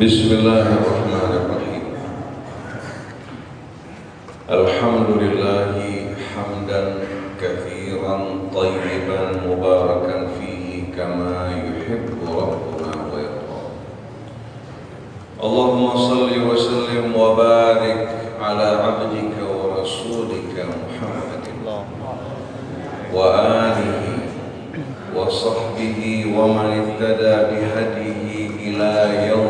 بسم الله الرحمن الرحيم الحمد لله حمدا كثيرا طيبا مباركا فيه كما يحب ربنا ويرضى اللهم صل وسلم وبارك على عبدك ورسولك محمد وآله وصحبه ومن اهتدى بهديه إلى يوم الدين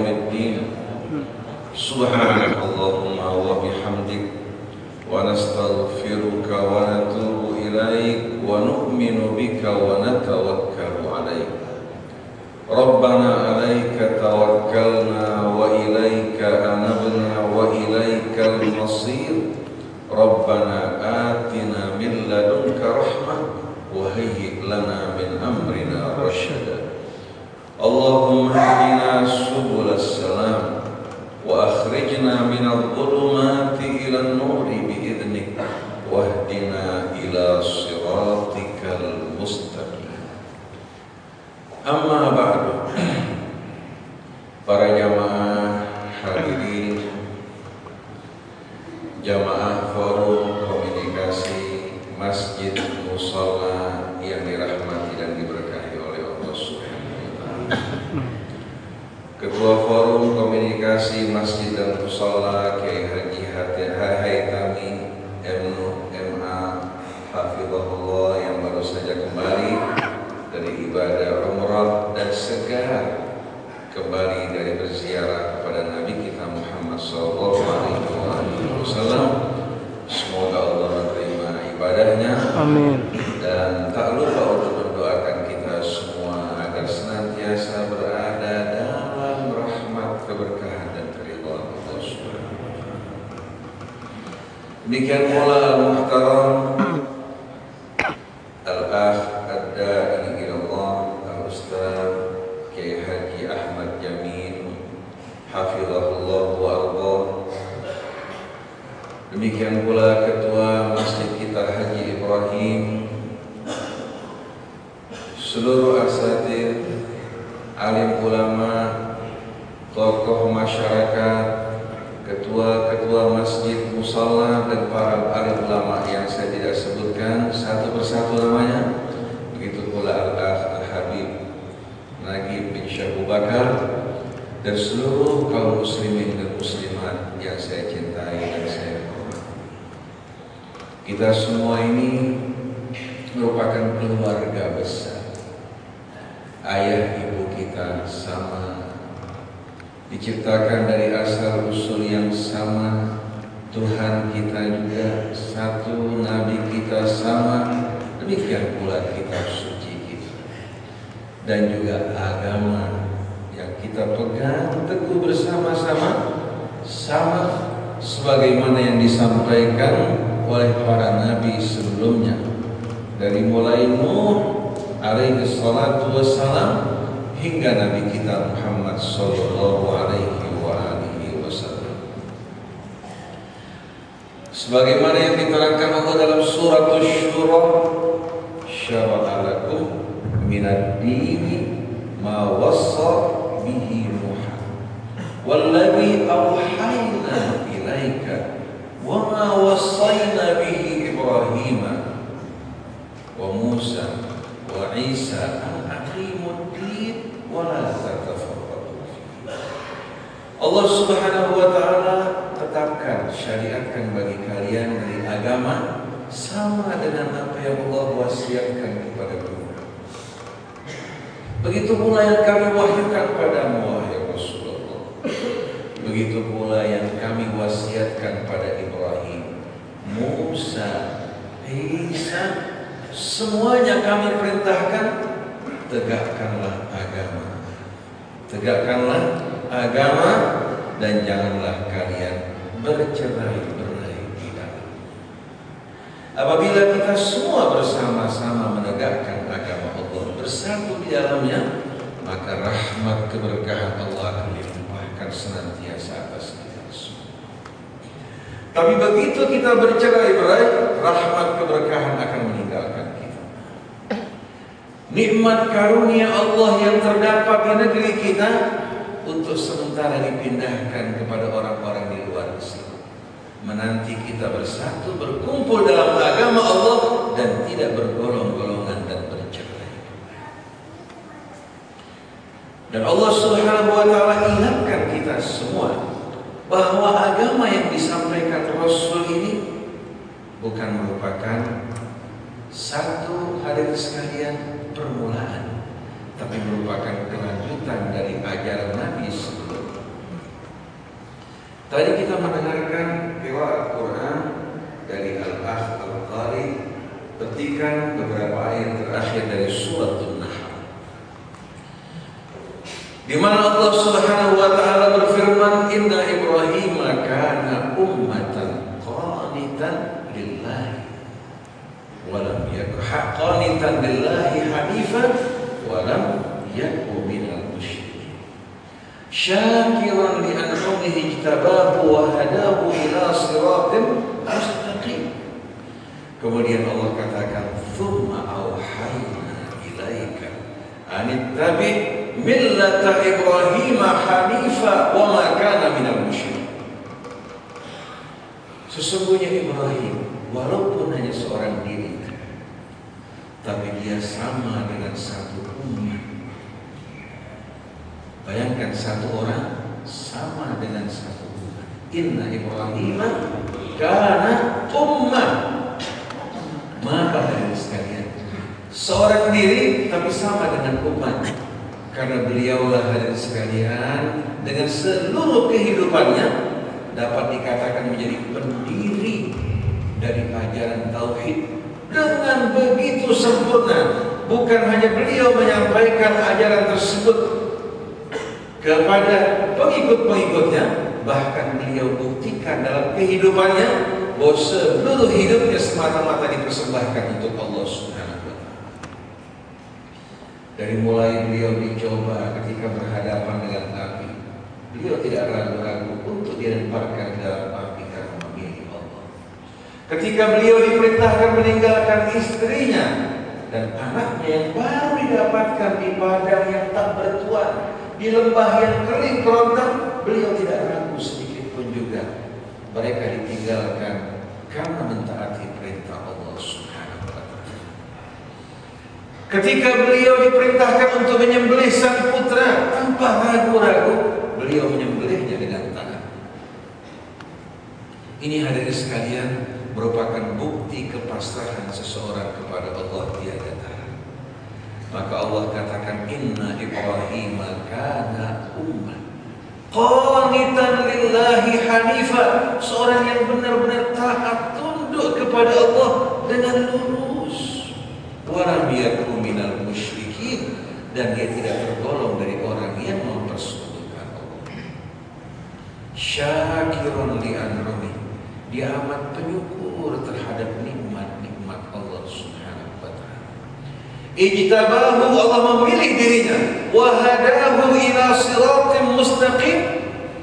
سبحانك اللهم وبحمدك ونستغفرك ونتوب إليك ونؤمن بك ونتوكل عليك. ربنا para jamaah hadirin jamaah forum komunikasi masjid musola yang dirahmati dan diberkahi oleh Allah Subhanahu wa taala. Ketua Forum Komunikasi Masjid dan Musola masjid, musalla dan para alim ulama yang saya tidak sebutkan satu persatu namanya. Begitu pula Al-Akh Al-Habib Nagib bin Syekh Bakar dan seluruh kaum muslimin dan muslimat yang saya cintai dan saya hormati. Kita semua ini merupakan keluarga besar ayah ibu kita sama diciptakan dari asal usul yang sama Tuhan kita juga satu Nabi kita sama. Demikian pula kitab suci kita. Dan juga agama yang kita pegang teguh bersama-sama sama sebagaimana yang disampaikan oleh para nabi sebelumnya. Dari mulai Nuh alaihi salatu wassalam hingga Nabi kita Muhammad sallallahu alaihi Sebagaimana yang diterangkan Allah dalam surat Asy-Syura, syara'a lakum minad dini ma wassa bihi Nuh والذي أوحينا إليك وما وصينا به إبراهيم وموسى وعيسى أن أقيموا الدين ولا تتفرقوا فيه Allah Subhanahu wa taala tetapkan syariatkan bagi kalian dari agama sama dengan apa yang Allah wasiatkan kepada kita. Begitu pula yang kami wahyukan padamu wahai Rasulullah. Begitu pula yang kami wasiatkan pada Ibrahim, Musa, Isa, semuanya kami perintahkan tegakkanlah agama. Tegakkanlah agama dan janganlah kalian bercerai-berai dalam. Apabila kita semua bersama-sama menegakkan agama Allah bersatu di dalamnya, maka rahmat keberkahan Allah akan dilimpahkan senantiasa atas kita semua. Tapi begitu kita bercerai-berai, rahmat keberkahan akan meninggalkan kita. Nikmat karunia Allah yang terdapat di negeri kita untuk sementara dipindahkan kepada orang-orang. Menanti kita bersatu berkumpul dalam agama Allah dan tidak bergolong-golongan dan bercerai. Dan Allah Subhanahu wa taala ingatkan kita semua bahwa agama yang disampaikan Rasul ini bukan merupakan satu hari sekalian permulaan tapi merupakan kelanjutan dari ajaran Nabi sebelumnya. Tadi kita mendengarkan riwayat Quran dari Al-Akh Al-Qari petikan beberapa ayat terakhir dari surat An-Nahl. Di mana Allah Subhanahu wa taala berfirman, "Inna Ibrahim kana ummatan qanitan lillahi wa lam yakun qanitan lillahi hanifan wa lam yakun minal musyrikin." Syakiran li لأنعمه اجتباه وهداه إلى صراط مستقيم Kemudian Allah katakan Thumma awhayna ilaika Anittabi millata Ibrahim hanifa wa ma kana minal musyrik Sesungguhnya Ibrahim walaupun hanya seorang diri tapi dia sama dengan satu umat. Bayangkan satu orang sama dengan satu umat. Inna Ibrahim karena umat. Maka dari sekalian, seorang diri tapi sama dengan umat. Karena beliaulah hadirin sekalian dengan seluruh kehidupannya dapat dikatakan menjadi pendiri dari ajaran tauhid dengan begitu sempurna. Bukan hanya beliau menyampaikan ajaran tersebut kepada pengikut-pengikutnya, bahkan beliau buktikan dalam kehidupannya bahwa seluruh hidupnya semata-mata dipersembahkan untuk Allah Subhanahu. Dari mulai beliau dicoba ketika berhadapan dengan api, beliau tidak ragu-ragu untuk dilemparkan dalam api Ketika beliau diperintahkan meninggalkan istrinya dan anaknya yang baru didapatkan di padang yang tak bertuan, di lembah yang kering kerontang, beliau tidak ragu sedikit pun juga. Mereka ditinggalkan karena mentaati perintah Allah Subhanahu wa taala. Ketika beliau diperintahkan untuk menyembelih sang putra tanpa ragu-ragu, beliau menyembelihnya dengan tangan. Ini hadirin sekalian, merupakan bukti kepasrahan seseorang kepada Allah tiada. Maka Allah katakan inna Ibrahim kana ummah qanitan lillahi hanifa. Seorang yang benar-benar taat tunduk kepada Allah dengan lurus. Yakun minal musyrikin. Dan dia tidak tergolong dari orang yang mempersekutukan Allah. Syakirun li anrumi dia amat penyukur terhadap nikmat-nikmat Allah Subhanahu wa taala. Ijtabahu Allah memilih dirinya wa hadahu ila siratim mustaqim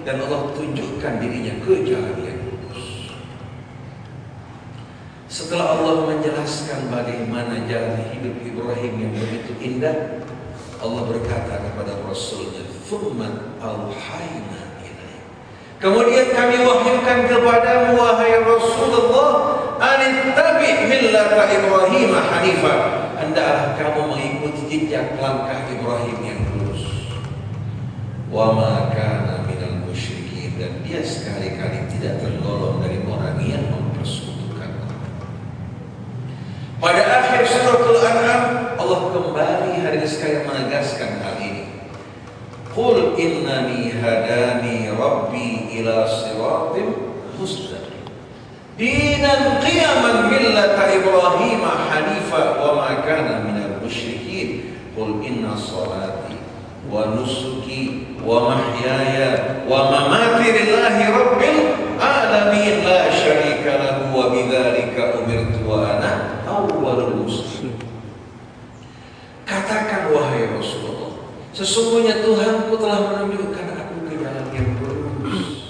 dan Allah tunjukkan dirinya ke jalan yang lurus. Setelah Allah menjelaskan bagaimana jalan hidup Ibrahim yang begitu indah, Allah berkata kepada Rasulnya, "Thumma auhayna Kemudian kami wahyukan kepadamu wahai Rasulullah anittabi millata Ibrahim hanifa. Hendaklah kamu mengikuti jejak langkah Ibrahim yang lurus. Wa ma kana minal musyrikin dan dia sekali-kali tidak tergolong dari orang yang mempersekutukan Allah. Pada akhir suratul An'am Allah kembali hari ini sekali menegaskan hal ini. Qul innani hadani rabbi ila siratim mustaqim Dinan qiyaman millata Ibrahim hanifa wa ma kana minal musyrikin Qul inna salati wa nusuki wa mahyaya wa mamati lillahi rabbil alamin la syarika lahu wa bidzalika umirtu wa ana awwalul muslimin Katakan wahai Rasulullah Sesungguhnya Tuhanku telah menunjukkan aku ke jalan yang lurus.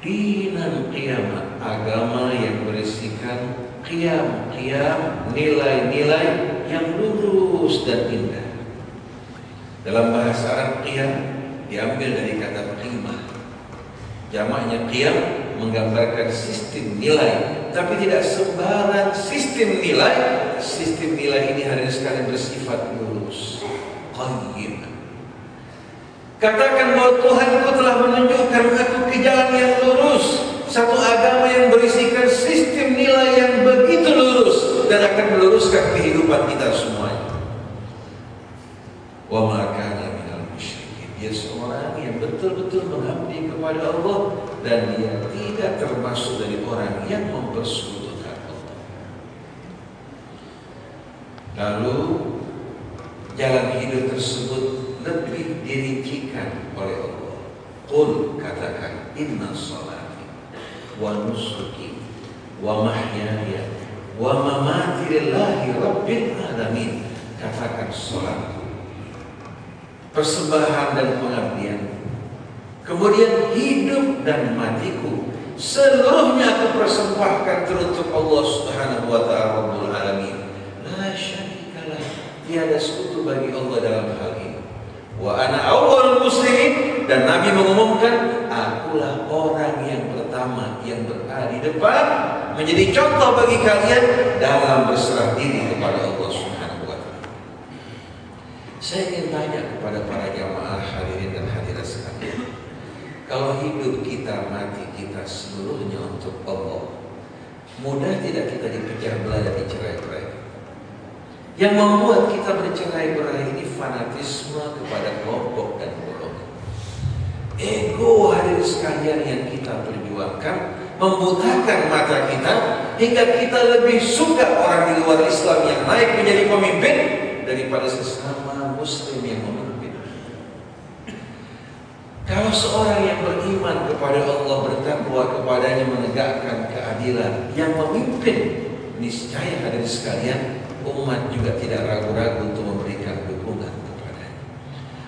Dinan kiamat, agama yang berisikan kiam, kiam, nilai-nilai yang lurus dan indah. Dalam bahasa Arab qiyam diambil dari kata qimah. Jamaknya qiyam menggambarkan sistem nilai, tapi tidak sembarang sistem nilai. Sistem nilai ini hari sekali bersifat lurus, qayyim. Katakan bahwa Tuhanku telah menunjukkan aku ke jalan yang lurus, satu agama yang berisikan sistem nilai yang begitu lurus dan akan meluruskan kehidupan kita semuanya. Wa makana minal musyrikin. Dia seorang yang betul-betul mengabdi kepada Allah dan dia tidak termasuk dari orang yang mempersekutukan Allah. Lalu jalan hidup tersebut lebih dirincikan oleh Allah. Qul katakan inna salati wa nusuki wa mahyaya wa mamati lillahi rabbil alamin. Katakan salat persembahan dan pengabdian. Kemudian hidup dan matiku seluruhnya aku persembahkan teruntuk Allah Subhanahu wa taala Rabbul alamin. La syarikalah, tiada sekutu bagi Allah dalam hal ini. Wa ana awwal muslimin dan Nabi mengumumkan akulah orang yang yang berada di depan menjadi contoh bagi kalian dalam berserah diri kepada Allah Subhanahu wa. Saya ingin tanya kepada para jamaah hadirin dan hadirat sekalian. Kalau hidup kita, mati kita seluruhnya untuk Allah, mudah tidak kita dipecah belah dan dicerai berai. Yang membuat kita bercerai berai ini fanatisme kepada kelompok dan. Ego hadir sekalian yang kita perjuangkan membutakan mata kita hingga kita lebih suka orang di luar Islam yang naik menjadi pemimpin daripada sesama muslim yang memimpin. Kalau seorang yang beriman kepada Allah bertakwa kepadanya menegakkan keadilan yang memimpin niscaya hadir sekalian umat juga tidak ragu-ragu untuk.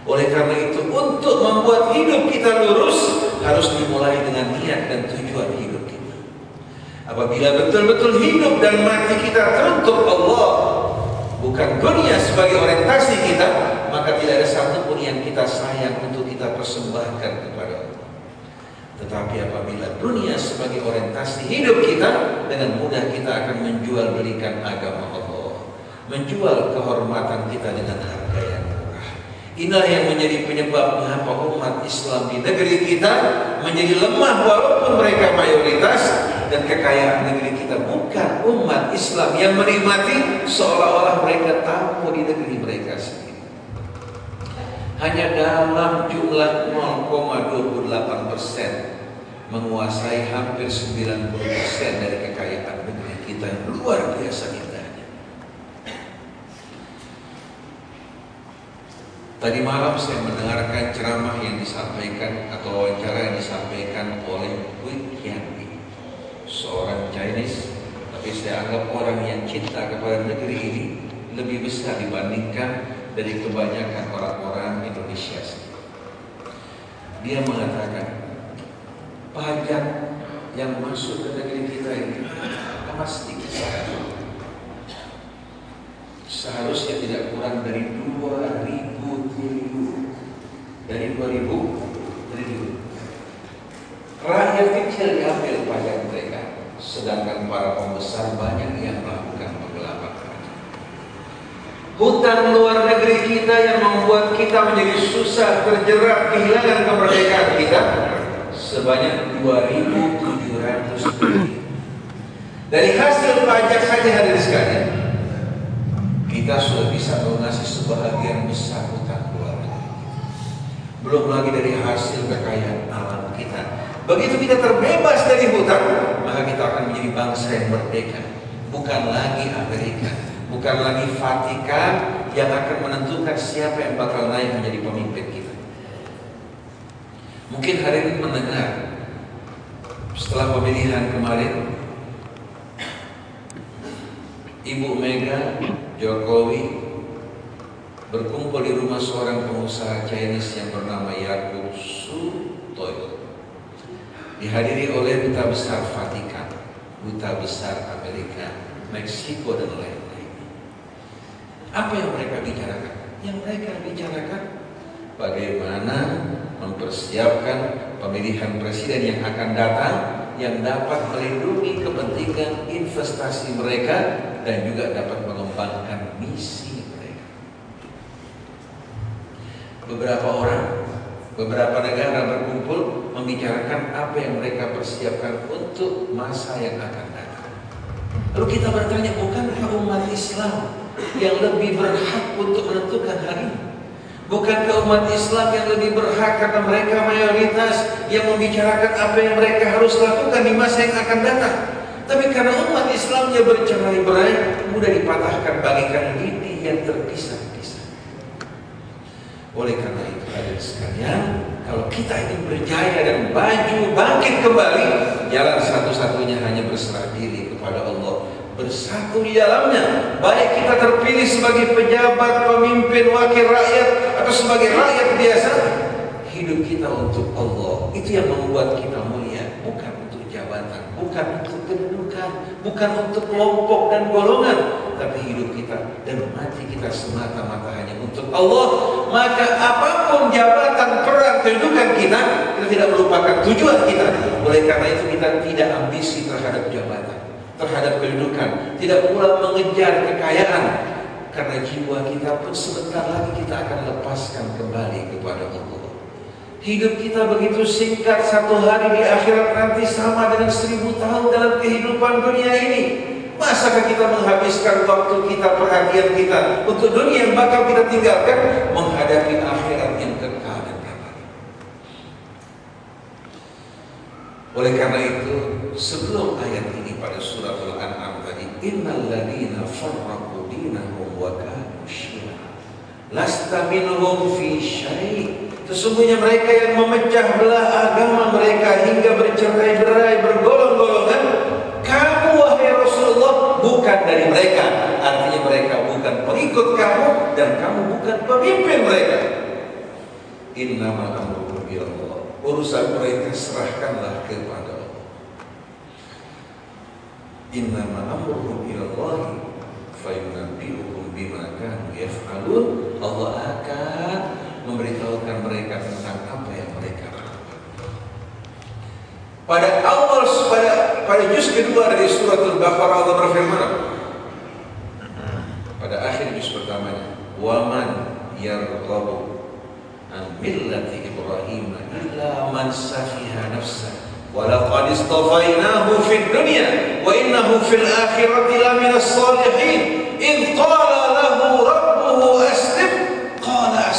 Oleh karena itu untuk membuat hidup kita lurus harus dimulai dengan niat dan tujuan hidup kita. Apabila betul-betul hidup dan mati kita teruntuk Allah bukan dunia sebagai orientasi kita, maka tidak ada satupun yang kita sayang untuk kita persembahkan kepada Allah. Tetapi apabila dunia sebagai orientasi hidup kita, dengan mudah kita akan menjual belikan agama Allah, menjual kehormatan kita dengan harga yang. Inilah yang menjadi penyebab mengapa umat Islam di negeri kita menjadi lemah walaupun mereka mayoritas dan kekayaan negeri kita bukan umat Islam yang menikmati seolah-olah mereka tamu di negeri mereka sendiri. Hanya dalam jumlah 0,28 persen menguasai hampir 90 persen dari kekayaan negeri kita yang luar biasa indahnya. Tadi malam saya mendengarkan ceramah yang disampaikan atau wawancara yang disampaikan oleh Wei Qianbi, seorang Chinese, tapi saya anggap orang yang cinta kepada negeri ini lebih besar dibandingkan dari kebanyakan orang-orang Indonesia. Dia mengatakan pajak yang masuk ke negeri kita ini amat sedikit sekali. Seharusnya tidak kurang dari 2000 triliun. Dari 2000 triliun. Rakyat kecil diambil pajak mereka, sedangkan para pembesar banyak yang melakukan penggelapan pajak. Hutang luar negeri kita yang membuat kita menjadi susah terjerat kehilangan kemerdekaan kita sebanyak 2.700 triliun. Dari hasil pajak saja hadir sekalian, kita sudah bisa melunasi sebahagian besar hutang luar negeri. Belum lagi dari hasil kekayaan alam kita. Begitu kita terbebas dari hutang, maka kita akan menjadi bangsa yang merdeka. Bukan lagi Amerika, bukan lagi Vatikan yang akan menentukan siapa yang bakal naik menjadi pemimpin kita. Mungkin hari ini mendengar setelah pemilihan kemarin Ibu Mega Jokowi berkumpul di rumah seorang pengusaha Chinese yang bernama Yakub Sutoyo. Dihadiri oleh duta besar Vatikan, duta besar Amerika, Meksiko dan lain-lain. Apa yang mereka bicarakan? Yang mereka bicarakan bagaimana mempersiapkan pemilihan presiden yang akan datang yang dapat melindungi kepentingan investasi mereka dan juga dapat mengembangkan misi mereka. Beberapa orang, beberapa negara berkumpul membicarakan apa yang mereka persiapkan untuk masa yang akan datang. Lalu kita bertanya, bukankah umat Islam yang lebih berhak untuk menentukan hal ini? Bukankah umat Islam yang lebih berhak karena mereka mayoritas yang membicarakan apa yang mereka harus lakukan di masa yang akan datang? Tapi karena umat Islamnya bercerai-berai, mudah dipatahkan bagikan lidi yang terpisah-pisah. Oleh karena itu hadirin sekalian, kalau kita ingin berjaya dan maju bangkit kembali, jalan satu-satunya hanya berserah diri kepada Allah bersatu di dalamnya baik kita terpilih sebagai pejabat, pemimpin, wakil rakyat atau sebagai rakyat biasa hidup kita untuk Allah itu yang membuat kita mulia bukan untuk jabatan bukan untuk kedudukan bukan untuk kelompok dan golongan tapi hidup kita dan mati kita semata-mata hanya untuk Allah. Maka apa pun jabatan peran kedudukan kita kita tidak melupakan tujuan kita. Oleh karena itu kita tidak ambisi terhadap jabatan terhadap kedudukan, tidak pula mengejar kekayaan. Karena jiwa kita pun sebentar lagi kita akan lepaskan kembali kepada Allah. Hidup kita begitu singkat satu hari di akhirat nanti sama dengan seribu tahun dalam kehidupan dunia ini. Masakah kita menghabiskan waktu kita, perhatian kita untuk dunia yang bakal kita tinggalkan menghadapi akhirat yang kekal dan abadi. Oleh karena itu, sebelum ayat ini pada surat Al-An'am tadi innal ladina farraqu dinahum wa kanu lasta fi sesungguhnya mereka yang memecah belah agama mereka hingga bercerai-berai bergolong-golongan kamu wahai Rasulullah bukan dari mereka. Artinya mereka bukan pengikut kamu dan kamu bukan pemimpin mereka. Innama amruhum Allah. Urusan mereka serahkanlah kepada innama amruhum ila Allah fayunabbi'uhum bima kanu yaf'alun. Allah akan memberitahukan mereka tentang apa yang mereka lakukan pada awal pada pada juz kedua dari surat Al-Baqarah Allah berfirman pada akhir juz pertamanya waman yarghabu an millati Ibrahim illa man safiha nafsah ولقد اصطفيناه في الدنيا وإنه في الآخرة لمن الصالحين إذ قال له ربه أسلم قال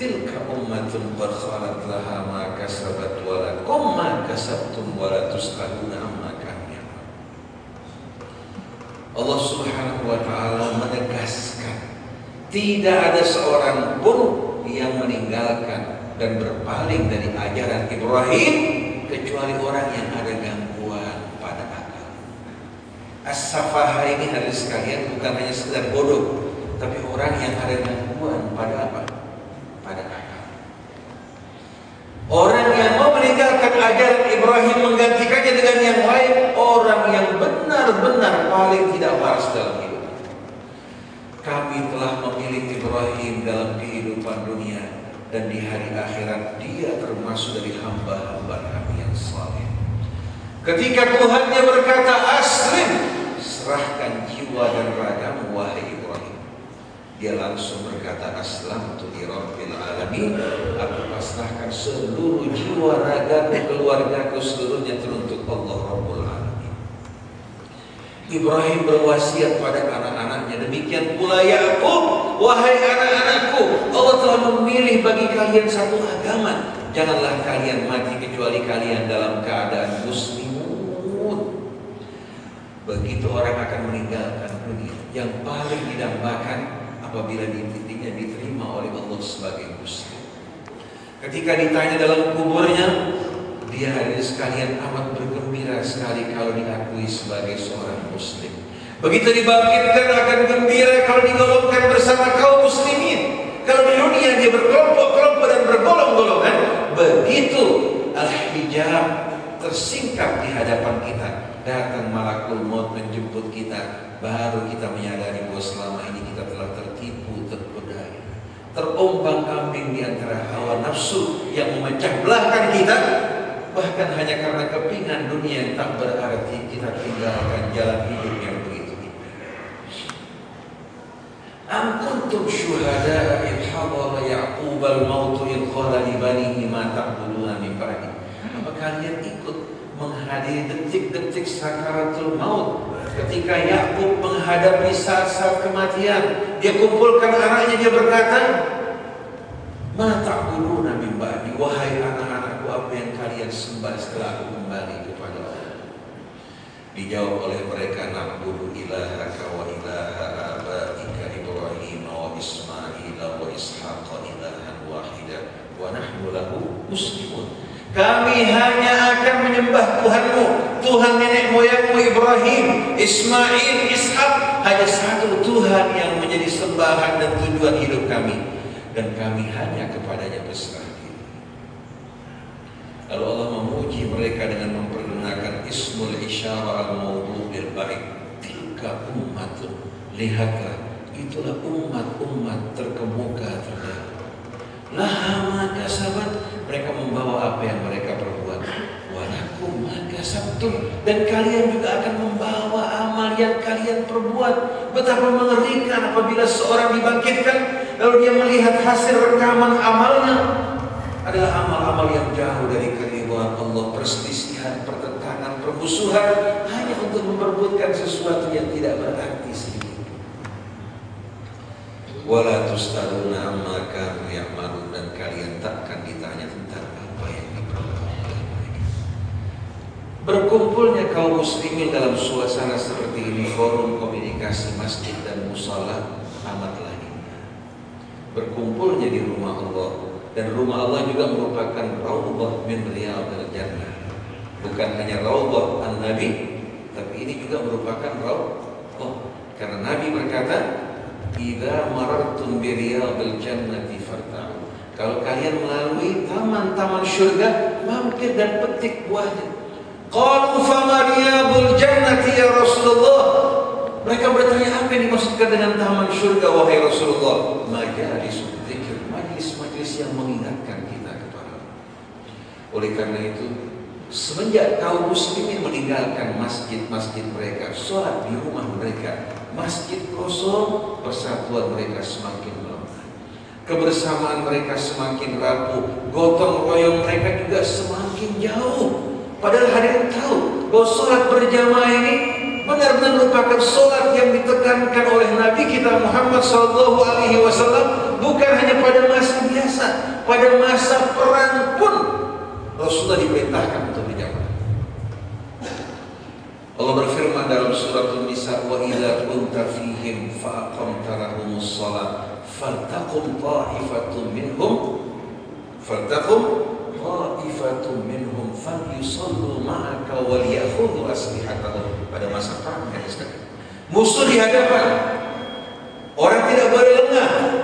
tilka ummatun qad khalat laha ma kasabat wa lakum ma kasabtum wa la tus'aluna amma Allah Subhanahu wa taala menegaskan tidak ada seorang pun yang meninggalkan dan berpaling dari ajaran Ibrahim kecuali orang yang ada gangguan pada akal. As-safahah ini harus sekalian bukan hanya sekedar bodoh, tapi orang yang ada gangguan pada apa? Orang yang mau meninggalkan ajaran Ibrahim menggantikannya dengan yang lain, orang yang benar-benar paling tidak waras dalam hidup. Kami telah memilih Ibrahim dalam kehidupan dunia dan di hari akhirat dia termasuk dari hamba-hamba kami yang saleh. Ketika Tuhannya berkata aslim, serahkan jiwa dan ragamu wahai Ibrahim. Dia langsung berkata aslam tu di rabbil alamin. Pasrahkan seluruh jiwa ragaku, keluargaku seluruhnya teruntuk Allah Rabbul Alamin. Ibrahim berwasiat pada anak-anaknya demikian pula Yakub wahai anak-anakku Allah telah memilih bagi kalian satu agama. Janganlah kalian mati kecuali kalian dalam keadaan muslimun. Begitu orang akan meninggalkan dunia. Yang paling didambakan apabila dititiknya diterima oleh Allah sebagai Ketika ditanya dalam kuburnya, dia hadir sekalian amat bergembira sekali kalau diakui sebagai seorang muslim. Begitu dibangkitkan akan gembira kalau digolongkan bersama kaum muslimin. Kalau di dunia dia berkelompok-kelompok dan bergolong-golongan, begitu al-hijab tersingkap di hadapan kita, datang malakul maut menjemput kita, baru kita menyadari bahwa selama ini kita telah tertipu, terpedaya, terombang kambing di antara hawa nafsu yang memecah belahkan kita, bahkan hanya karena kepingan dunia yang tak berarti kita tinggalkan jalan hidup yang Am kuntum syuhada in hadara Ya'qub al-maut in qala li banihi ma ta'buduna min. Apa kalian ikut menghadiri detik-detik sakaratul maut. Ketika Yakub menghadapi saat-saat kematian dia kumpulkan anaknya dia berkata ma ta'buduna min ba'di? Wahai anak-anakku apa yang kalian sembah setelah aku kembali kepada Allah? Dijawab oleh mereka na'budu ilahaka wa ilaha abaika Ismail wa Ishaq ilahan wahida wa nahnu lahu muslimun. Kami hanya akan menyembah Tuhanmu, Tuhan nenek moyangmu Ibrahim, Ismail, Ishak, hanya satu Tuhan yang menjadi sembahan dan tujuan hidup kami. Dan kami hanya kepadanya berserah diri. Lalu Allah memuji mereka dengan mempergunakan ismul isyara al-mawdu bil baik. Tilka ummatun. Lihatlah itulah umat-umat terkemuka terdahulu. Laha sahabat mereka membawa apa yang mereka perbuat. Walakum maka sabtum dan kalian juga akan membawa amal yang kalian perbuat. Betapa mengerikan apabila seorang dibangkitkan lalu dia melihat hasil rekaman amalnya adalah amal-amal yang jauh dari keridhaan Allah, perselisihan, pertentangan, permusuhan hanya untuk memperbutkan sesuatu yang tidak berarti wala tustaluna amma kanu ya'malun dan kalian takkan ditanya tentang apa yang diperbuat. Berkumpulnya kaum muslimin dalam suasana seperti ini forum komunikasi masjid dan musala amatlah indah. Berkumpulnya di rumah Allah dan rumah Allah juga merupakan raudhah min riyadil jannah. Bukan hanya raudhah an-nabi, tapi ini juga merupakan raudhah karena Nabi berkata, Idza marartum bi riyadil jannati farta'u. Kalau kalian melalui taman-taman surga, mampir dan petik buahnya. Qalu fama riyadul jannati ya Rasulullah? Mereka bertanya apa yang dimaksudkan dengan taman surga wahai Rasulullah? Majalis zikir, majlis-majlis yang mengingatkan kita kepada Allah. Oleh karena itu, Semenjak kaum muslimin meninggalkan masjid-masjid mereka, sholat di rumah mereka, masjid kosong, persatuan mereka semakin melemah. Kebersamaan mereka semakin rapuh, gotong royong mereka juga semakin jauh. Padahal hadirin tahu bahwa sholat berjamaah ini benar-benar merupakan sholat yang ditekankan oleh Nabi kita Muhammad Sallallahu Alaihi Wasallam bukan hanya pada masa biasa, pada masa perang pun Rasulullah diperintahkan untuk dijawab. Allah berfirman dalam surat An-Nisa wa idza kunta fihim fa aqamta lahumus shalah faltaqum ta'ifatun minhum faltaqum ta'ifatun minhum falyusallu ma'aka wal ya'khudhu aslihatahum. Pada masa perang ya Musuh di hadapan. Orang tidak boleh lengah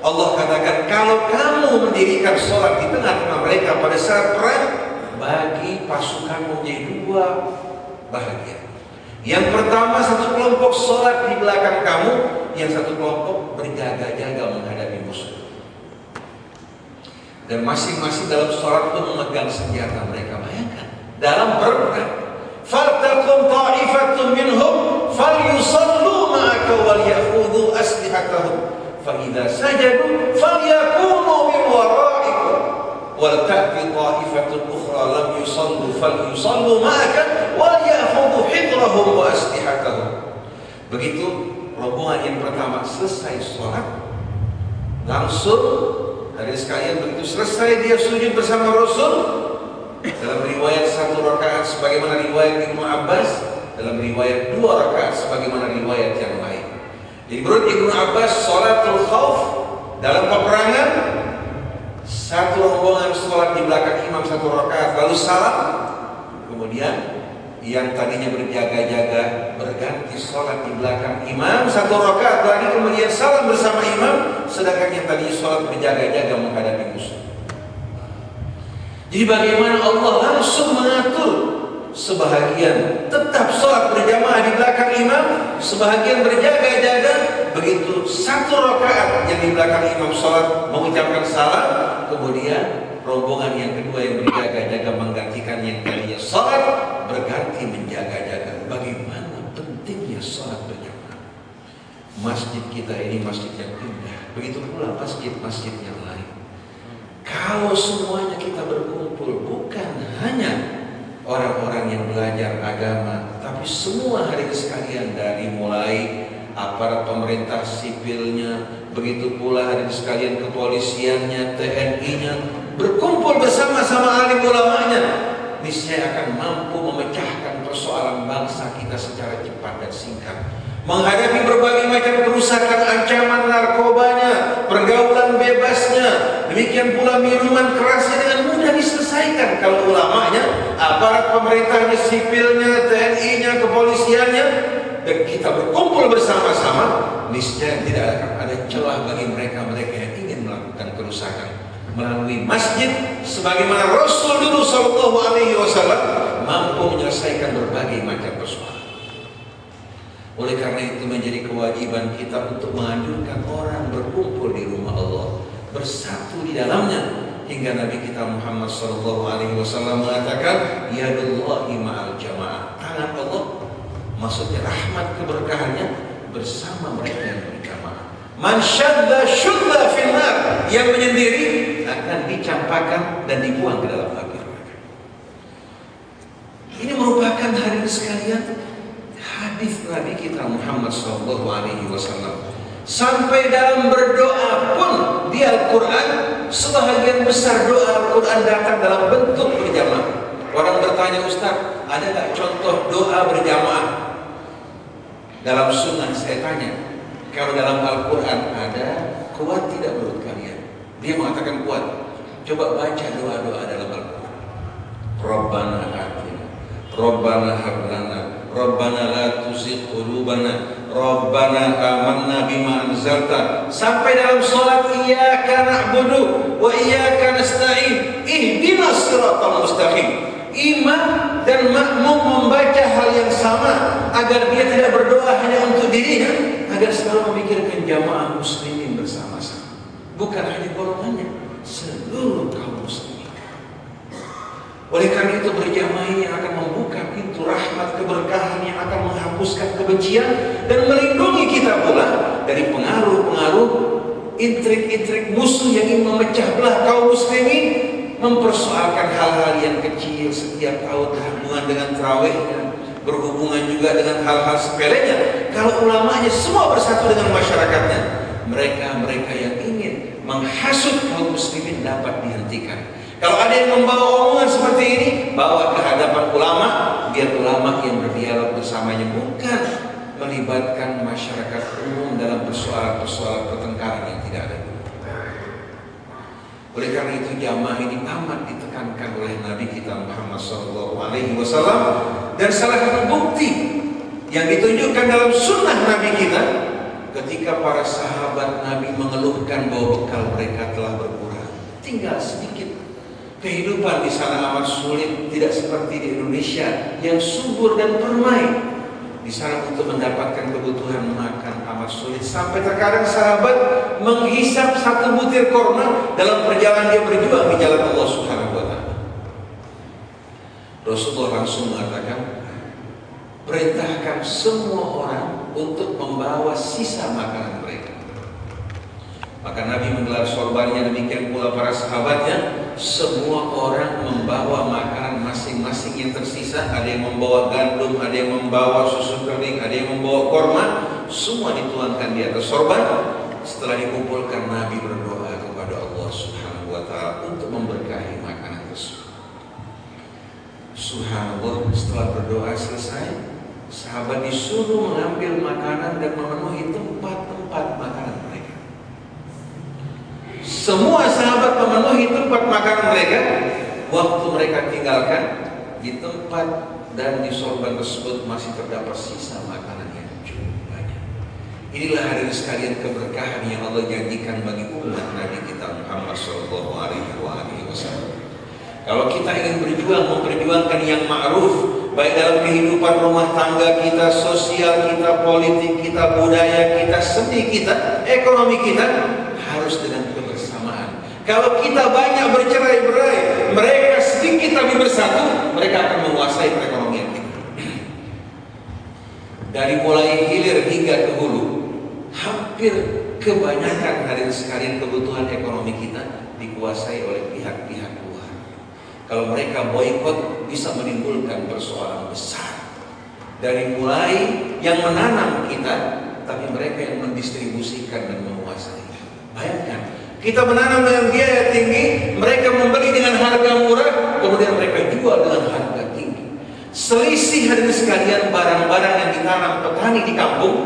Allah katakan kalau kamu mendirikan sholat di tengah-tengah mereka pada saat perang bagi pasukanmu menjadi dua bahagia. Yang pertama satu kelompok sholat di belakang kamu, yang satu kelompok berjaga-jaga menghadapi musuh. Dan masing-masing dalam sholat pun memegang senjata mereka. Bayangkan dalam perang. Faltakum ta'ifatun minhum falyusallu ma'aka wal ya'khudhu aslihatahum فإذا سجدوا فليكونوا من ورائكم ولتأتي طائفة أخرى لم يصلوا فليصلوا معك وليأخذوا حذرهم وأسلحتهم begitu rombongan yang pertama selesai sholat langsung dari sekalian begitu selesai dia sujud bersama Rasul dalam riwayat satu rakaat sebagaimana riwayat Ibnu Abbas dalam riwayat dua rakaat sebagaimana riwayat yang lain Menurut Ibnu Abbas, salatul khauf dalam peperangan Satu rombongan sholat di belakang imam satu rakaat lalu salam. Kemudian yang tadinya berjaga-jaga berganti sholat di belakang imam satu rakaat lagi kemudian salam bersama imam sedangkan yang tadinya sholat berjaga-jaga menghadapi musuh. Jadi bagaimana Allah langsung mengatur sebahagian tetap sholat berjamaah di belakang imam, sebahagian berjaga-jaga. Begitu satu rakaat yang di belakang imam sholat mengucapkan salam, kemudian rombongan yang kedua yang berjaga-jaga menggantikan yang tadinya sholat berganti menjaga-jaga. Bagaimana pentingnya sholat berjamaah? Masjid kita ini masjid yang indah. Begitu pula masjid-masjid yang lain. Kalau semuanya kita berkumpul bukan hanya orang-orang yang belajar agama, tapi semua hari sekalian dari mulai aparat pemerintah sipilnya, begitu pula hari sekalian kepolisiannya, TNI-nya berkumpul bersama-sama alim ulamanya, niscaya akan mampu memecahkan persoalan bangsa kita secara cepat dan singkat. Menghadapi berbagai macam kerusakan ancaman narkobanya, pergaulan bebasnya, demikian pula minuman kerasnya dengan mudah diselesaikan kalau ulamanya, aparat pemerintahnya, sipilnya, TNI-nya, kepolisiannya, dan kita berkumpul bersama-sama, niscaya tidak akan ada celah bagi mereka-mereka yang ingin melakukan kerusakan. Melalui masjid sebagaimana Rasul dulu Shallallahu Alaihi Wasallam mampu menyelesaikan berbagai macam persoalan. Oleh karena itu menjadi kewajiban kita untuk menganjurkan orang berkumpul di rumah Allah, bersatu di dalamnya hingga Nabi kita Muhammad Shallallahu Alaihi Wasallam mengatakan, Ya Yadullahi ma'al jamaah. Tangan Allah, maksudnya rahmat keberkahannya bersama mereka yang berjamaah. Man syadda syudda finnar yang menyendiri akan dicampakkan dan dibuang ke dalam api Ini merupakan hari sekalian hadis Nabi kita Muhammad Shallallahu Alaihi Wasallam sampai dalam berdoa pun di Al-Quran sebahagian besar doa Al-Quran datang dalam bentuk berjamaah. Orang bertanya Ustaz, ada nggak contoh doa berjamaah dalam sunnah? Saya tanya, kalau dalam Al-Quran ada, kuat tidak menurut kalian? Dia mengatakan kuat. Coba baca doa-doa dalam Al-Quran. Rabbana atina, Rabbana hablana, Rabbana la tuzigh qulubana Rabbana amanna bima anzalta. Sampai dalam salat iyyaka na'budu wa iyyaka nasta'in. Ihdinas siratal mustaqim. Imam dan makmum membaca hal yang sama agar dia tidak berdoa hanya untuk dirinya agar selalu memikirkan jamaah muslimin bersama-sama. Bukan hanya golongannya seluruh kaum oleh karena itu berjamaah ini akan membuka pintu rahmat keberkahan yang akan menghapuskan kebencian dan melindungi kita pula dari pengaruh-pengaruh intrik-intrik musuh yang ingin memecah belah kaum muslimin mempersoalkan hal-hal yang kecil setiap tahun berhubungan dengan terawihnya berhubungan juga dengan hal-hal sepelenya. Kalau ulamanya semua bersatu dengan masyarakatnya mereka-mereka yang ingin menghasut kaum muslimin dapat dihentikan kalau ada yang membawa omongan seperti ini, bawa ke hadapan ulama, biar ulama yang berdialog bersamanya bukan melibatkan masyarakat umum dalam persoalan-persoalan pertengkaran yang tidak ada Oleh karena itu jamaah ini amat ditekankan oleh Nabi kita Muhammad SAW dan salah satu bukti yang ditunjukkan dalam sunnah Nabi kita ketika para sahabat Nabi mengeluhkan bahwa bekal mereka telah berkurang. Tinggal sedikit Kehidupan di sana amat sulit, tidak seperti di Indonesia yang subur dan permai. Di sana untuk mendapatkan kebutuhan makan amat sulit. Sampai terkadang sahabat menghisap satu butir korma dalam perjalanan dia berjuang di jalan Allah Subhanahu wa taala. Rasulullah langsung mengatakan, perintahkan semua orang untuk membawa sisa makanan. Maka Nabi menggelar sorbannya demikian pula para sahabatnya. Semua orang membawa makanan masing-masing yang tersisa. Ada yang membawa gandum, ada yang membawa susu kering, ada yang membawa korma. Semua dituangkan di atas sorban. Setelah dikumpulkan Nabi berdoa kepada Allah subhanahu wa ta'ala untuk memberkahi makanan tersebut. Subhanallah setelah berdoa selesai sahabat disuruh mengambil makanan dan memenuhi tempat-tempat makanan Semua sahabat memenuhi tempat makan mereka. Waktu mereka tinggalkan di tempat dan di sorban tersebut masih terdapat sisa makanan yang cukup banyak. Inilah hadirin sekalian keberkahan yang Allah janjikan bagi umat Nabi kita Muhammad Shallallahu Alaihi Wasallam. Kalau kita ingin berjuang memperjuangkan yang ma'ruf baik dalam kehidupan rumah tangga kita, sosial kita, politik kita, budaya kita, seni kita, ekonomi kita harus dengan. Kalau kita banyak bercerai-berai, mereka sedikit tapi bersatu, mereka akan menguasai perekonomian kita. Dari mulai hilir hingga ke hulu, hampir kebanyakan hari sekalian kebutuhan ekonomi kita dikuasai oleh pihak-pihak luar. Kalau mereka boykot bisa menimbulkan persoalan besar. Dari mulai yang menanam kita, tapi mereka yang mendistribusikan dan menguasai. Bayangkan, kita menanam dengan biaya tinggi, mereka membeli dengan harga murah, kemudian mereka jual dengan harga tinggi. Selisih hari sekalian barang-barang yang ditanam petani di kampung,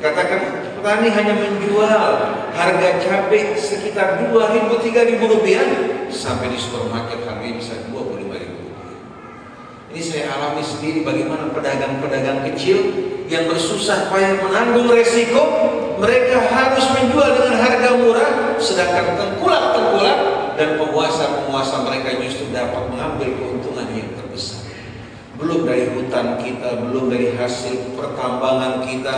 katakan petani hanya menjual harga cabai sekitar 2.000 3.000 rupiah sampai di supermarket harganya bisa 25.000 rupiah. Ini saya alami sendiri bagaimana pedagang-pedagang kecil yang bersusah payah menanggung resiko mereka harus menjual dengan harga murah sedangkan tengkulak-tengkulak dan penguasa-penguasa mereka justru dapat mengambil keuntungan yang terbesar belum dari hutan kita, belum dari hasil pertambangan kita,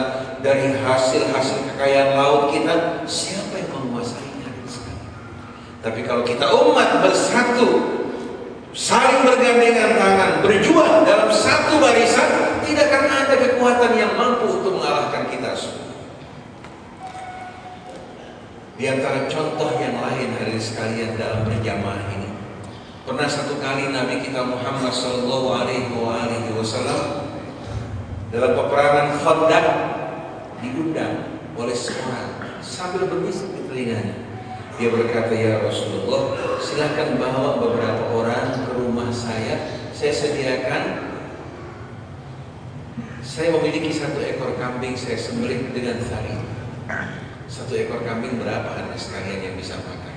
dari hasil-hasil kekayaan laut kita, siapa yang menguasainya? Tapi kalau kita umat bersatu, saling bergandengan tangan, berjuang dalam satu barisan, tidak akan ada kekuatan yang mampu untuk mengalahkan kita semua. Di antara contoh yang lain hari sekalian dalam berjamaah ini. Pernah satu kali Nabi kita Muhammad Sallallahu Alaihi Wasallam dalam peperangan Khandaq diundang oleh seorang sambil berbisik di telinganya. Dia berkata, ya Rasulullah, silahkan bawa beberapa orang ke rumah saya. Saya sediakan. Saya memiliki satu ekor kambing, saya sembelih dengan tali. Satu ekor kambing berapa harga sekalian yang bisa makan?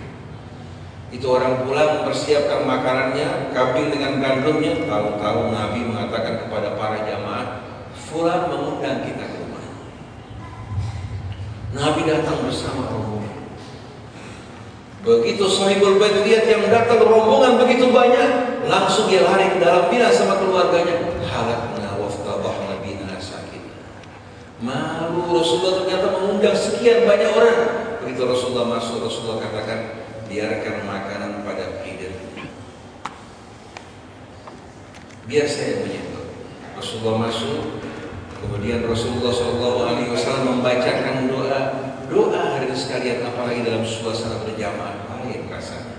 Itu orang pulang mempersiapkan makanannya, kambing dengan gandumnya. Tahu-tahu Nabi mengatakan kepada para jamaah, Fulan mengundang kita ke rumah. Nabi datang bersama rombongan. Begitu sahibul bait lihat yang datang rombongan begitu banyak, langsung dia lari ke dalam bilang sama keluarganya, halakna waftabahna bina sakit. Malu Rasulullah ternyata mengundang sekian banyak orang. Begitu Rasulullah masuk, Rasulullah katakan, biarkan makanan pada feeder. Biar saya menyentuh. Rasulullah masuk, kemudian Rasulullah Wasallam membacakan doa, doa hari sekalian apalagi dalam suasana berjamaah paling rasanya.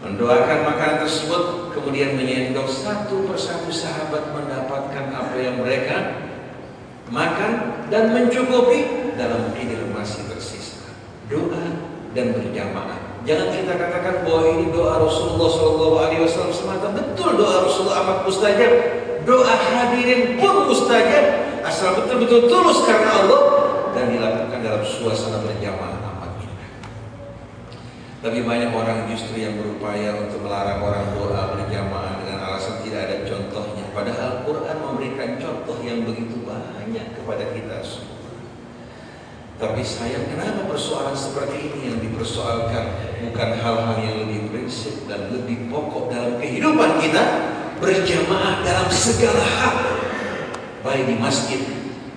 Mendoakan makanan tersebut, kemudian menyendok satu persatu sahabat mendapatkan apa yang mereka makan dan mencukupi dalam feeder masih tersisa. Doa dan berjamaah. Jangan kita katakan bahwa ini doa Rasulullah Shallallahu Alaihi Wasallam semata. Betul doa Rasulullah amat mustajab. Doa hadirin pun mustajab. Asal betul-betul tulus karena Allah dan dilakukan dalam suasana berjamaah amat indah. Tapi banyak orang justru yang berupaya untuk melarang orang doa berjamaah dengan alasan tidak ada contohnya. Padahal Quran memberikan contoh yang begitu banyak kepada kita semua. Tapi sayang kenapa persoalan seperti ini yang dipersoalkan bukan hal-hal yang lebih prinsip dan lebih pokok dalam kehidupan kita berjamaah dalam segala hal baik di masjid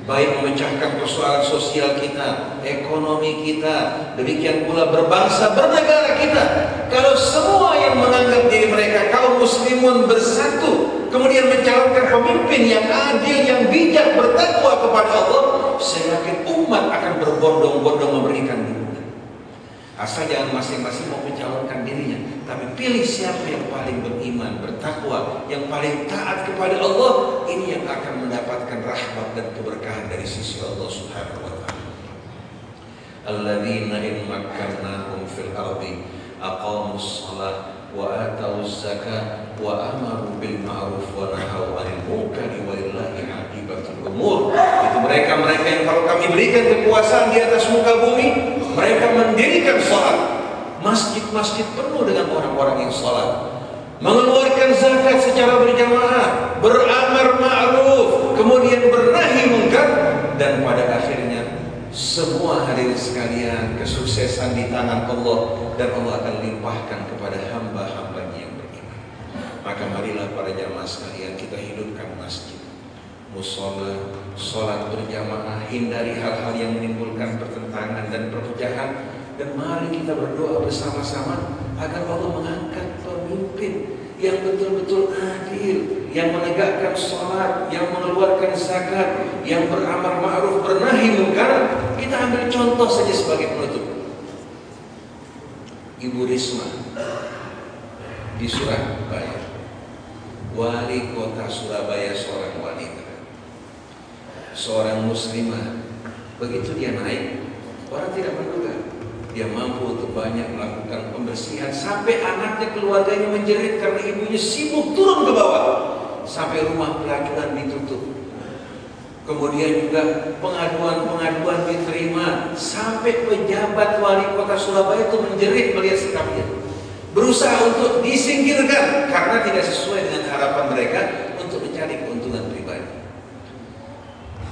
baik memecahkan persoalan sosial kita, ekonomi kita, demikian pula berbangsa, bernegara kita. Kalau semua yang menganggap diri mereka kaum muslimun bersatu, kemudian mencalonkan pemimpin yang adil, yang bijak, bertakwa kepada Allah, saya yakin umat akan berbondong-bondong memberikan dukungan. Asal jangan masing-masing mau mencalonkan dirinya, tapi pilih siapa yang paling beriman, bertakwa, yang paling taat kepada Allah, ini yang akan mendapatkan rahmat dan keberkahan dari sisi Allah Subhanahu wa taala. Alladzina in fil ardi aqamus shalah wa atauz zakat wa amaru bil ma'ruf wa nahaw 'anil munkari umur. Itu mereka-mereka yang kalau kami berikan kekuasaan di atas muka bumi, mereka mendirikan salat, masjid-masjid penuh dengan orang-orang yang sholat. Mengeluarkan zakat secara berjamaah, beramar ma'ruf, kemudian bernahi mungkar, dan pada akhirnya semua hadirin sekalian kesuksesan di tangan Allah dan Allah akan limpahkan kepada hamba-hambanya yang beriman. Maka marilah para jamaah sekalian kita musola, sholat berjamaah, hindari hal-hal yang menimbulkan pertentangan dan perpecahan dan mari kita berdoa bersama-sama agar Allah mengangkat pemimpin yang betul-betul adil, yang menegakkan sholat, yang mengeluarkan zakat, yang beramar ma'ruf, bernahi mungkar. Kita ambil contoh saja sebagai penutup. Ibu Risma di Surabaya, wali kota Surabaya seorang wanita seorang muslimah. Begitu dia naik orang tidak menduga dia mampu untuk banyak melakukan pembersihan sampai anaknya keluarganya menjerit karena ibunya sibuk turun ke bawah. Sampai rumah pelacuran ditutup. Kemudian juga pengaduan-pengaduan diterima sampai pejabat wali kota Surabaya itu menjerit melihat sikapnya. Berusaha untuk disingkirkan karena tidak sesuai dengan harapan mereka untuk mencari keuntungan pribadi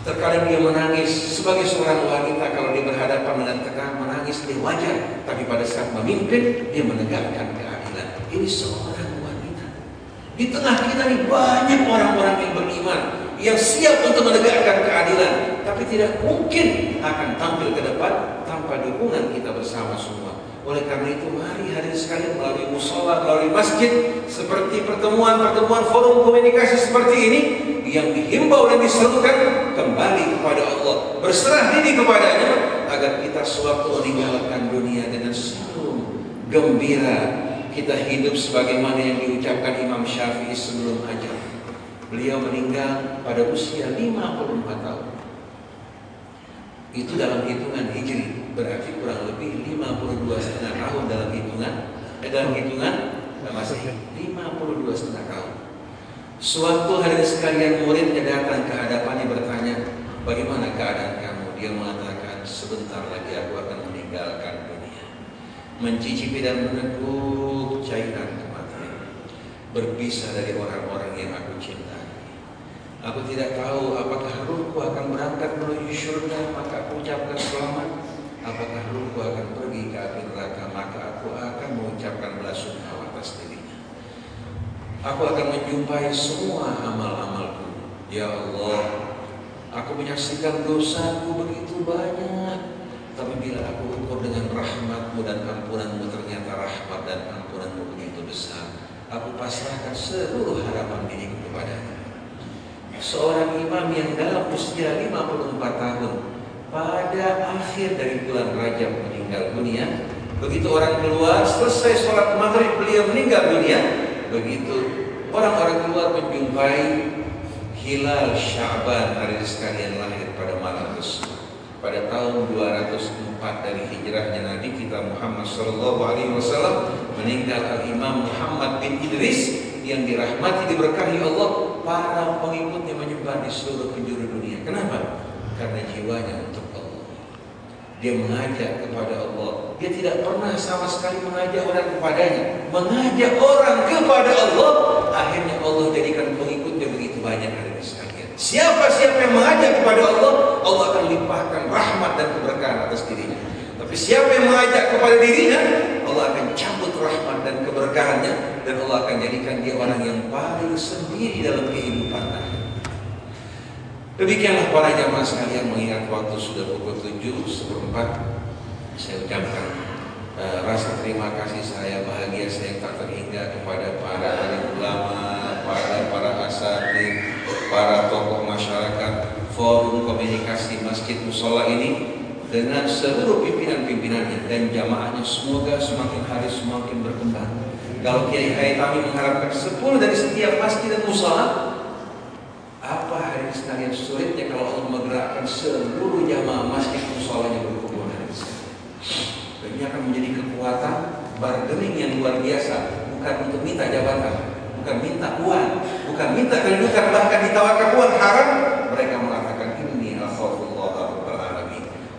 Terkadang dia menangis sebagai seorang wanita kalau dia berhadapan dengan tekanan menangis dia wajar. Tapi pada saat memimpin dia menegakkan keadilan. Ini seorang wanita. Di tengah kita ini banyak orang-orang yang beriman yang siap untuk menegakkan keadilan, tapi tidak mungkin akan tampil ke depan tanpa dukungan kita bersama semua. Oleh karena itu mari hari sekalian melalui musola, melalui masjid seperti pertemuan-pertemuan forum komunikasi seperti ini yang dihimbau dan diserukan kembali kepada Allah, berserah diri kepadanya agar kita sewaktu meninggalkan dunia dengan senyum gembira kita hidup sebagaimana yang diucapkan Imam Syafi'i sebelum ajal. Beliau meninggal pada usia 54 tahun. Itu dalam hitungan Hijri berarti kurang lebih 52 setengah tahun dalam hitungan eh, dalam hitungan masih 52 setengah tahun. Suatu hari sekalian muridnya datang ke hadapannya bertanya, bagaimana keadaan kamu? Dia mengatakan, sebentar lagi aku akan meninggalkan dunia. Mencicipi dan meneguk cairan kematian. Berpisah dari orang-orang yang aku cintai. Aku tidak tahu apakah ruhku akan berangkat menuju surga, maka aku ucapkan selamat Apakah ruhku akan pergi ke api neraka Maka aku akan mengucapkan dirinya Aku akan menjumpai semua amal-amalku Ya Allah Aku menyaksikan dosaku begitu banyak Tapi bila aku ukur dengan rahmatmu dan ampunanmu Ternyata rahmat dan ampunanmu begitu besar Aku pasrahkan seluruh harapan diriku kepadanya Seorang imam yang dalam usia 54 tahun pada akhir dari bulan Rajab meninggal dunia. Begitu orang keluar, selesai sholat maghrib beliau meninggal dunia. Begitu orang-orang keluar menjumpai hilal Syaban hari sekalian lahir pada malam tersebut. Pada tahun 204 dari hijrahnya Nabi kita Muhammad Shallallahu Alaihi Wasallam meninggal Al Imam Muhammad bin Idris yang dirahmati diberkahi Allah para pengikutnya menyebar di seluruh penjuru dunia. Kenapa? Karena jiwanya untuk. Dia mengajak kepada Allah. Dia tidak pernah sama sekali mengajak orang kepadanya. Mengajak orang kepada Allah. Akhirnya Allah jadikan pengikutnya begitu banyak ini sekalian. Siapa-siapa yang mengajak kepada Allah, Allah akan limpahkan rahmat dan keberkahan atas dirinya. Tapi siapa yang mengajak kepada dirinya, Allah akan cabut rahmat dan keberkahannya dan Allah akan jadikan dia orang yang paling sendiri dalam kehidupan Demikianlah para jamaah sekalian mengingat waktu sudah pukul 7 seperempat saya ucapkan uh, rasa terima kasih saya bahagia saya tak terhingga kepada para alim ulama, para para asatid, para tokoh masyarakat, forum komunikasi masjid musola ini dengan seluruh pimpinan-pimpinannya dan jamaahnya semoga semakin hari semakin berkembang. Kalau Kiai Haitami mengharapkan 10 dari setiap masjid dan musola, apa hari ini sekalian sulitnya kalau Allah menggerakkan seluruh jamaah masjid musolanya berkumpul hari ini. ini akan menjadi kekuatan bargaining yang luar biasa, bukan untuk minta jabatan, bukan minta uang, bukan minta kedudukan, bahkan ditawarkan uang haram. Mereka mengatakan ini al-khawfullah.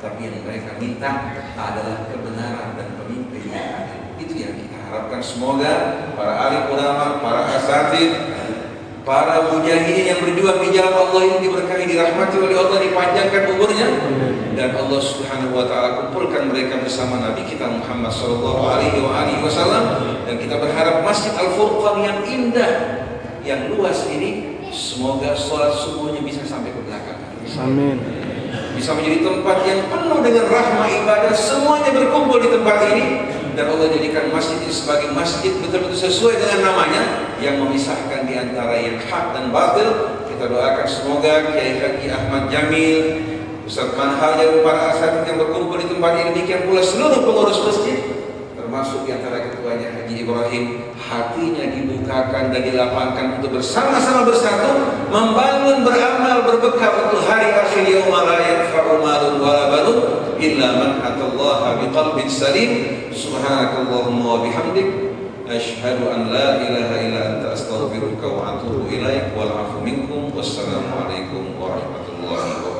Tapi yang mereka minta adalah kebenaran dan pemimpin yang adil. harapkan semoga para ahli ulama, para asatid, para mujahidin yang berjuang di jalan Allah ini diberkahi dirahmati oleh Allah dipanjangkan umurnya dan Allah Subhanahu wa taala kumpulkan mereka bersama Nabi kita Muhammad sallallahu alaihi wasallam dan kita berharap Masjid Al Furqan yang indah yang luas ini semoga sholat subuhnya bisa sampai ke belakang. Amin. Bisa menjadi tempat yang penuh dengan rahmah ibadah semuanya berkumpul di tempat ini dan Allah jadikan masjid ini sebagai masjid betul-betul sesuai dengan namanya yang memisahkan di antara yang hak dan batil. Kita doakan semoga Kiai Haji Ahmad Jamil, Ustaz Manhal dan para asatid yang berkumpul di tempat ini demikian pula seluruh pengurus masjid termasuk di antara ketuanya Haji Ibrahim. Hatinya dibukakan dan dilapangkan untuk bersama-sama bersatu membangun beramal berbekal untuk hari akhir yaumul la yanfa'u malun wala banun illa man atallaha biqalbin salim. Subhanakallahumma wa bihamdik asyhadu an la ilaha illa anta astaghfiruka wa atubu ilaik. Wal minkum wassalamu alaikum warahmatullahi